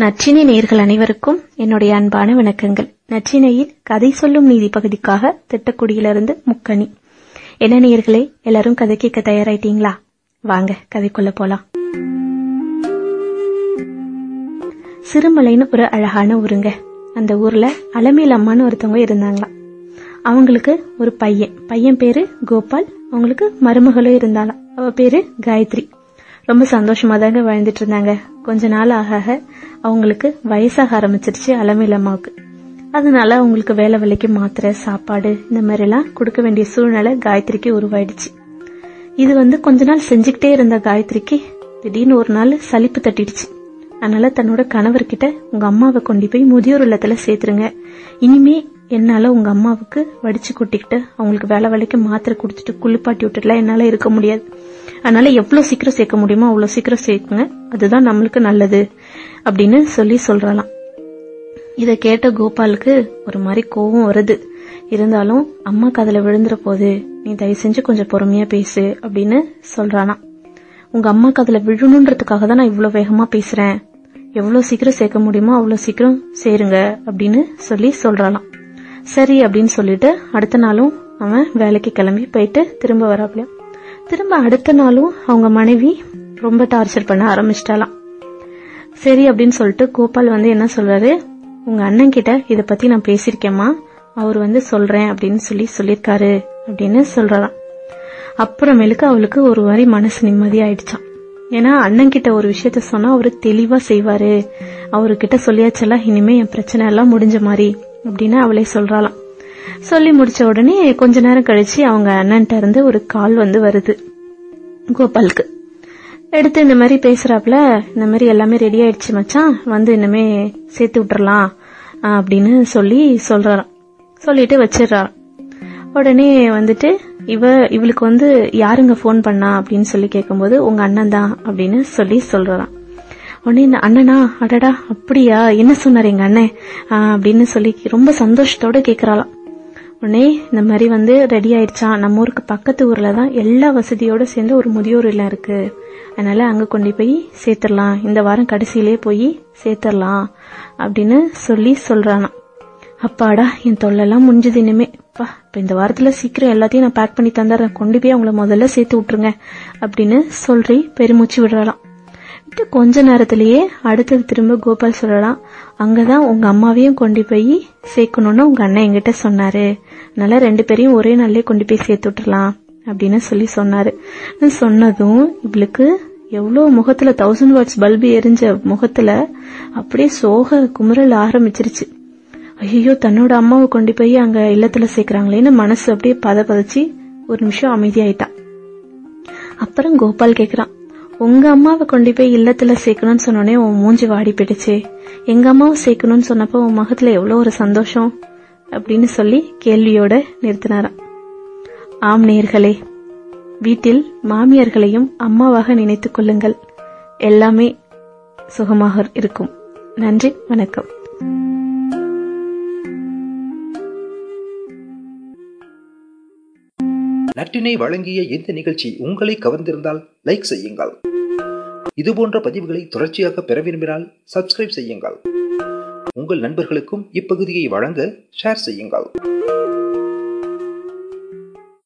நற்றினை நேர்கள் அனைவருக்கும் என்னுடைய அன்பான வணக்கங்கள். நச்சினையில் கதை சொல்லும் நீதி பகுதிக்காக திட்டக்குடியிலிருந்து முக்கணி என்ன நேர்களே எல்லாரும் கதை கேட்க தயாராயிட்டீங்களா? வாங்க கதைக்குள்ள போலாம். சிறுமலைன்னு ஒரு அழகான ஊருங்க. அந்த ஊர்ல அலமேல் அம்மான்னு ஒருத்தவங்க இருந்தாங்களாம். அவங்களுக்கு ஒரு பையன். பையன் பேரு கோபால். அவங்களுக்கு மருமகளும் இருந்தாலாம் அவ பேரு காயத்ரி. ரொம்ப சந்தோஷமா தாங்க வாழ்ந்துட்டு இருந்தாங்க கொஞ்ச நாள் ஆக ஆக அவங்களுக்கு வயசாக ஆரம்பிச்சிருச்சு அலமேல் அம்மாவுக்கு. அதனால அவங்களுக்கு வேலை வேலைக்கு மாத்திரை சாப்பாடு இந்த மாதிரி எல்லாம் கொடுக்க வேண்டிய சூழ்நிலை காயத்ரிக்கு உருவாயிடுச்சு. இது வந்து கொஞ்ச நாள் செஞ்சுக்கிட்டே இருந்த காயத்ரிக்கு திடீர்னு ஒரு நாள் சலிப்பு தட்டிடுச்சு. அதனால தன்னோட கணவர்கிட்ட உங்க அம்மாவை கொண்டு போய் முதியோர் இல்லத்துல சேர்த்துருங்க. இனிமே என்னால உங்க அம்மாவுக்கு வடிச்சு கொட்டிக்கிட்டு அவங்களுக்கு வேலை வேலைக்கு மாத்திரை கொடுத்துட்டு குளிப்பாட்டி விட்டுட்டுலாம் என்னால இருக்க முடியாது. அதனால எவ்வளவு சீக்கிரம் சேர்க்க முடியுமோ அவ்வளவு சீக்கிரம் சேர்க்குங்க. அதுதான் நம்மளுக்கு நல்லது அப்படின்னு சொல்லி சொல்றலாம் இத கேட்ட கோபாலுக்கு ஒரு மாதிரி கோவம் வருது. இருந்தாலும் அம்மா கதுல விழுந்துற போது நீ தயவு செஞ்சு கொஞ்சம் பொறுமையா பேசு அப்படின்னு சொல்றானா உங்க அம்மா கதுல விழணுன்றதுக்காக தான் நான் இவ்வளவு வேகமா பேசுறேன். எவ்வளவு சீக்கிரம் சேர்க்க முடியுமோ அவ்வளவு சீக்கிரம் சேருங்க அப்படின்னு சொல்லி சொல்கிறாளாம் சரி அப்படின்னு சொல்லிட்டு அடுத்த நாளும் அவன் வேலைக்கு கிளம்பி போயிட்டு திரும்ப வராப்ல திரும்ப அடுத்த நாளும் அவங்க மனைவி ரொம்ப டார்ச்சர் பண்ண ஆரம்பிச்சிட்டாலாம் சரி அப்படின்னு சொல்லிட்டு கோபால் வந்து என்ன சொல்றாரு? உங்க அண்ணன் கிட்ட இதை பத்தி நான் பேசிருக்கேம்மா அவர் வந்து சொல்றேன் அப்படின்னு சொல்லி சொல்லியிருக்காரு அப்படின்னு சொல்றாராம் அப்புறமேலுக்கு அவளுக்கு ஒரு மாதிரி மனசு நிம்மதி ஆயிடுச்சான் ஏன்னா அண்ணன் கிட்ட ஒரு விஷயத்த சொன்னா அவரு தெளிவா செய்வாரு. அவர்கிட்ட சொல்லியாச்செல்லாம் இனிமே என் பிரச்சனை எல்லாம் முடிஞ்ச மாதிரி. அப்படின்னு அவளே சொல்றாளாம். சொல்லி முடிச்ச உடனே கொஞ்ச நேரம் கழிச்சு அவங்க அண்ணன்ட்ட இருந்து ஒரு கால் வந்து வருது. கோபாலுக்கு. எடுத்து இந்த மாதிரி பேசுறாப்ல இந்த மாதிரி எல்லாமே ரெடி ஆயிடுச்சு மச்சான் வந்து இனிமே சேர்த்து விட்டுறலாம் அப்படின்னு சொல்லி சொல்றாராம் சொல்லிட்டு வச்சிடறாராம் உடனே வந்துட்டு இவ இவளுக்கு வந்து யாருங்க போன் பண்ணா? அப்படின்னு சொல்லி கேட்கும்போது உங்க அண்ணன் தான் அப்படின்னு சொல்லி சொல்றாராம் உடனே இந்த அண்ணனா அடடா அப்படியா? என்ன சொன்னார் எங்க அண்ணன்? அப்படின்னு சொல்லி ரொம்ப சந்தோஷத்தோட கேக்குறாளாம். உடனே இந்த மாதிரி வந்து ரெடி ஆயிடுச்சா நம்ம ஊருக்கு பக்கத்து ஊர்ல தான் எல்லா வசதியோட சேர்ந்து ஒரு முதியோர் இல்லம் இருக்கு. அதனால அங்க கொண்டு போய் சேர்த்துடலாம். இந்த வாரம் கடைசியிலே போய் சேர்த்துடலாம் அப்படின்னு சொல்லி சொல்றானா அப்பாடா என் தொல்லெல்லாம் முடிஞ்சது இனிமே. பா இப்ப இந்த வாரத்துல சீக்கிரம் எல்லாத்தையும் நான் பேக் பண்ணி தந்துடுறேன். கொண்டு போய் அவங்கள முதல்ல சேர்த்து விட்டுருங்க அப்படின்னு சொல்றி பெருமூச்சு விடுறாளாம். கொஞ்ச நேரத்திலேயே அடுத்தது திரும்ப கோபால் சொல்லலாம். அங்கதான் உங்க அம்மாவையும் கொண்டு போய் சேர்க்கணும்னு உங்க அண்ணன் என்கிட்ட சொன்னாரு. அதனால ரெண்டு பேரையும் ஒரே நாள்லயே கொண்டு போய் சேர்த்து விட்டுலாம் அப்படின்னு சொல்லி சொன்னாரு. சொன்னதும் இவளுக்கு எவ்வளவு முகத்துல தௌசண்ட் வாட்ஸ் பல்பு எரிஞ்ச முகத்துல அப்படியே சோக குமுறல் ஆரம்பிச்சிருச்சு. ஐயோ தன்னோட அம்மாவை கொண்டு போய் அங்க இல்லத்துல சேர்க்கிறாங்களேன்னு மனசு அப்படியே பத பதச்சு ஒரு நிமிஷம் அமைதியாயிட்டான் அப்புறம் கோபால் கேக்குறான் உங்க அம்மாவை கொண்டு போய் இல்லத்துல சேர்க்கணும்னு சொன்னோடனே உன் மூஞ்சி வாடி போயிடுச்சு. எங்க அம்மாவை சேர்க்கணும்னு சொன்னப்போ உன் முகத்துல எவ்வளோ ஒரு சந்தோஷம் அப்படின்னு சொல்லி கேள்வியோட நிறுத்தினாராம். ஆம் நேர்களே வீட்டில் மாமியார்களையும் அம்மாவாக நினைத்துக் கொள்ளுங்கள். எல்லாமே சுகமாக இருக்கும். நன்றி வணக்கம். நட்டினை வழங்கிய இந்த நிகழ்ச்சி உங்களை கவர்ந்திருந்தால் லைக் செய்யுங்கள். இதுபோன்ற பதிவுகளை தொடர்ச்சியாக பெற விரும்பினால் சப்ஸ்கிரைப் செய்யுங்கள். உங்கள் நண்பர்களுக்கும் இப்பகுதியை வழங்க ஷேர் செய்யுங்கள்.